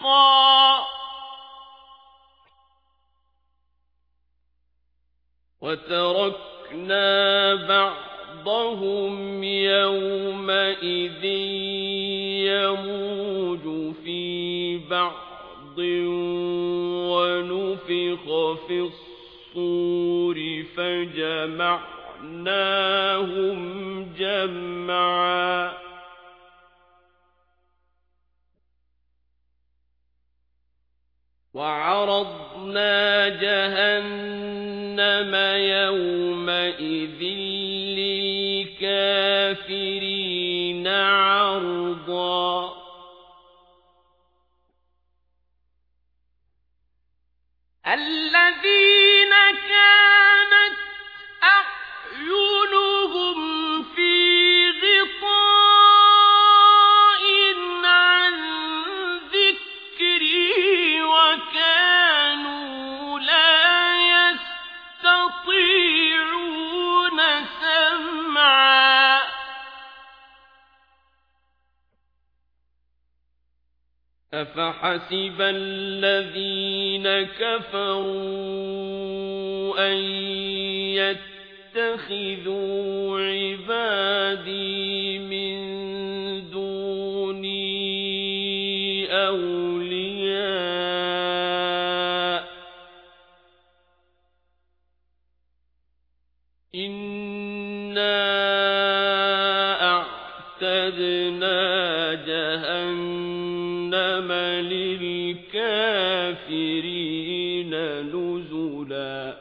حقا. وتركنا بعضهم يومئذ يموج في بعض ونفخ في الصور فجمعناهم جمعا. وعرضنا جهنم يومئذ للكافرين عرضا. الذين أفحسب الذين كفروا أن يتخذوا عبادي من دوني أولياء إنا أعتدنا للكافرين نزلا.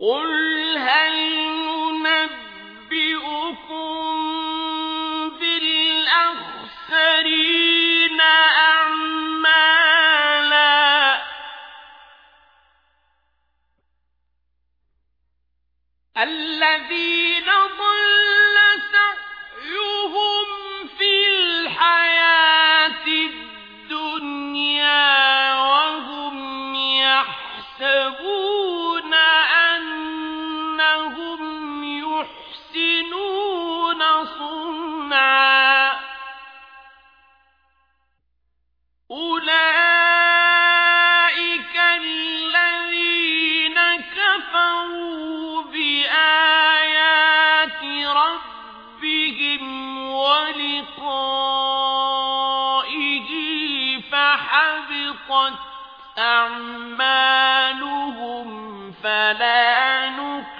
قل هل ننبئكم بالأخسرين أعمالا؟ الذين ضل فحبطت أعمالهم فلا نقيم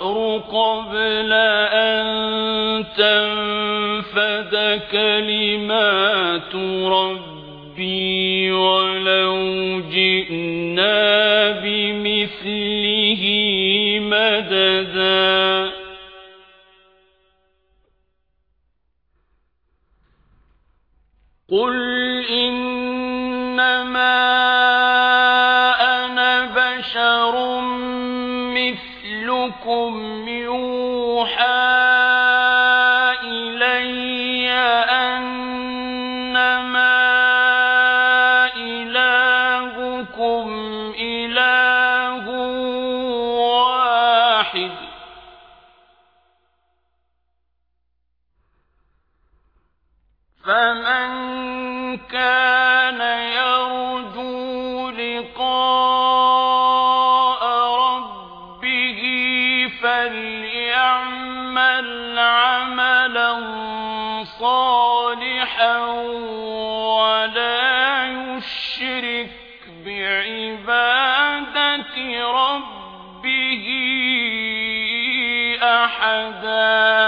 البحر قبل أن تنفد كلمات ربي ولو جئنا بمثله مددا. قل إنما مثلكم يوحى بعبادة ربه أحدا.